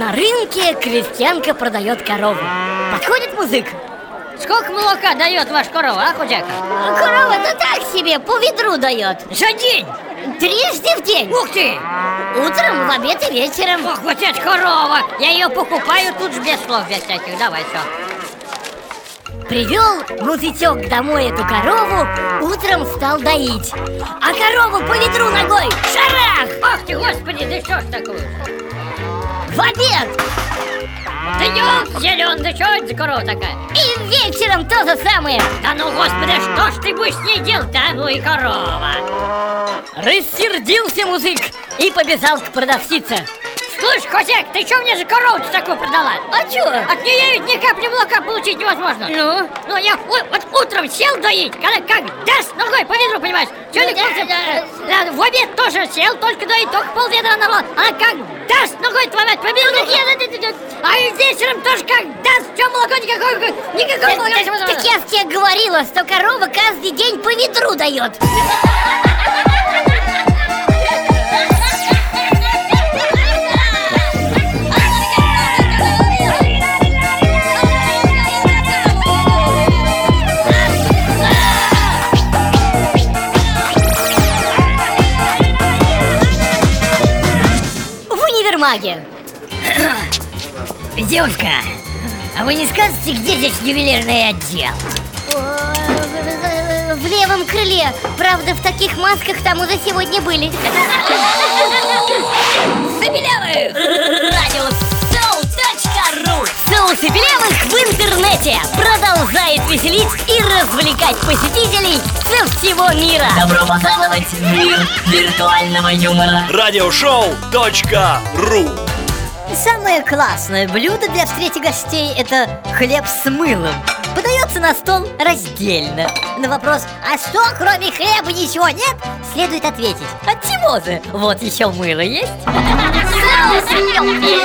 рынке крестьянка продает корову. Подходит музык. Сколько молока дает ваш корова, а, худяк? Корова-то так себе, по ведру дает. За день! Трижды в день. Ух ты! Утром, в обед и вечером. Ох, вот это корова! Я ее покупаю тут же без слов, без всяких. Давай, все. Привел музычок домой эту корову, утром стал доить. А корову по ведру ногой, шарах! Ах ты, господи, да что ж такое? В обед! Да ёлк зелен, да что это за корова такая? И вечером то же самое. Да ну, господи, что ж ты будешь с ней делать, а? Ну и корова. Рассердился музык и побежал к продавщице. Слышь, хозяйка, ты что мне за корову такую продала? А чё? От нее ведь ни капли молока получить невозможно. Ну? Ну, я вот утром сел доить, когда как даст ногой по ведру, понимаешь? Чё Ну, не да, да. Да, В обед тоже сел, только доить, только пол ведра набрал. А как даст ногой твою мать ведру? А и вечером тоже как даст, что молоко никакого, никакого молока. Так я тебе говорила, что корова каждый день по ведру дает. Универмаге. Девушка, а вы не скажете, где здесь ювелирный отдел? В левом крыле. Правда, в таких масках там уже сегодня были. Забелявых! Продолжает веселить и развлекать посетителей со всего мира Добро пожаловать в мир виртуального юмора. Радиошоу.ру Самое классное блюдо для встречи гостей это хлеб с мылом Подается на стол раздельно На вопрос «А что, кроме хлеба ничего нет?» Следует ответить «От чего же? Вот еще мыло есть» Соус любви